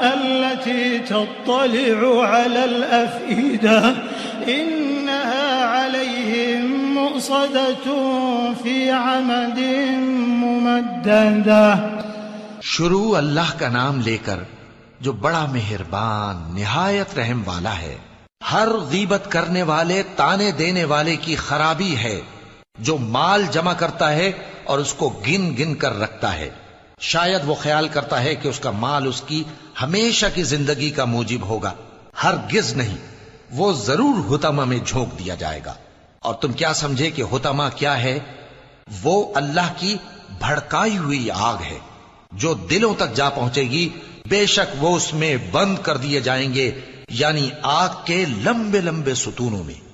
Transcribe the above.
التي تطلع على الأفئدة، إنها عليهم مؤصدة في عمد ممددة. شروع اللہ کا نام لے کر، جو بڑا مہربان، نہایت رحم والا ہے، ہر غیبت کرنے والے، تانے دینے والے کی خرابی ہے، جو مال جمع کرتا ہے اور اس کو گن گن کر رکھتا ہے۔ شاید وہ خیال کرتا ہے کہ اس کا مال اس کی ہمیشہ کی زندگی کا موجب ہوگا۔ ہر گز نہیں۔ وہ ضرور ہوتما میں جھونک دیا جائے گا۔ اور تم کیا سمجھے کہ ہوتما کیا ہے؟ وہ اللہ کی بھڑکائی ہوئی آگ ہے۔ جو دلوں تک جا پہنچے گی، بے شک وہ اس میں بند کر دیے جائیں گے یعنی آگ کے لمبے لمبے ستونوں میں۔